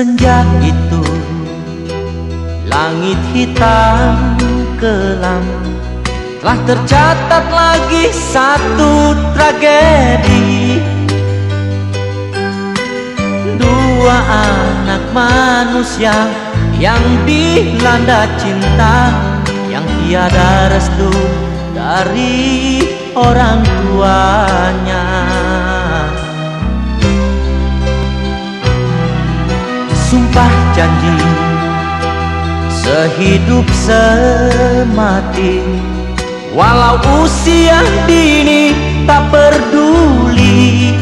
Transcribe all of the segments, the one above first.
Senja itu. Langit hitam kelam. Telah tercatat lagi satu tragedi. Dua anak manusia Yang dilanda cinta Yang tiada restu dari orang tuanya janji Sehidup semati. Walau usia dini tak peduli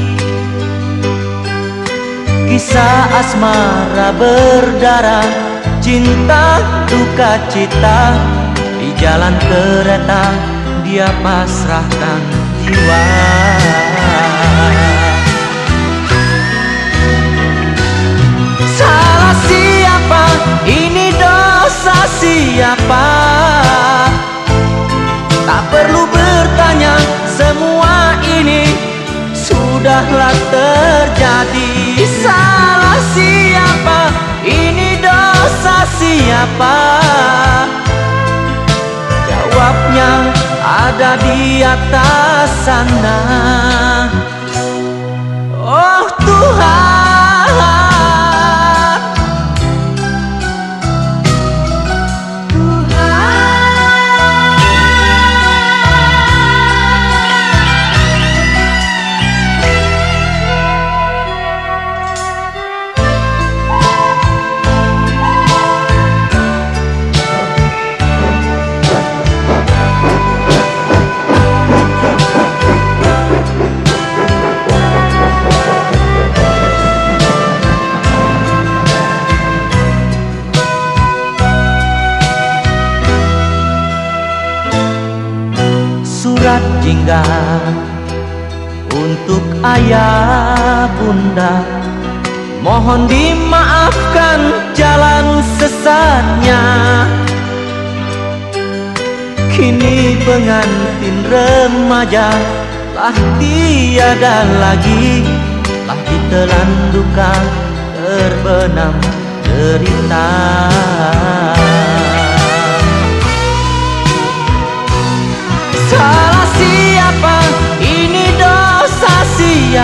Kisah asmara berdarah Cinta duka cita. Di jalan kereta dia pasrahkan jiwa Sudahlah terjadi. Salah siapa? Ini dosa siapa? Jawabnya ada di atas sana. Oh Tuhan jingga untuk ayah bunda. Mohon dimaafkan jalan sesatnya. Kini pengantin remaja Lah tiada lagi Lah ditelan duka terbenam derita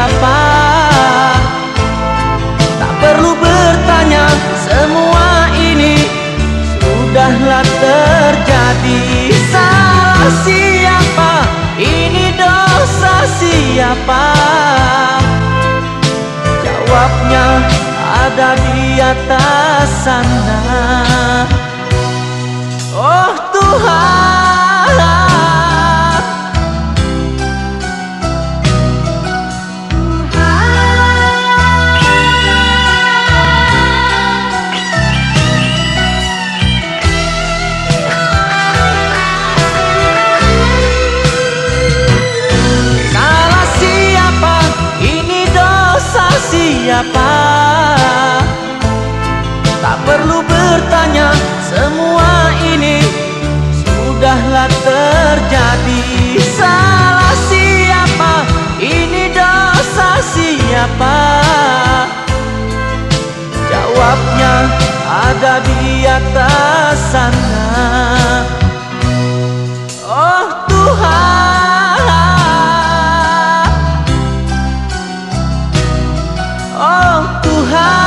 siapa Tak perlu bertanya semua ini Sudahlah terjadi. Salah siapa? Ini dosa siapa? Jawabnya ada di atas sana. Oh Tuhan 好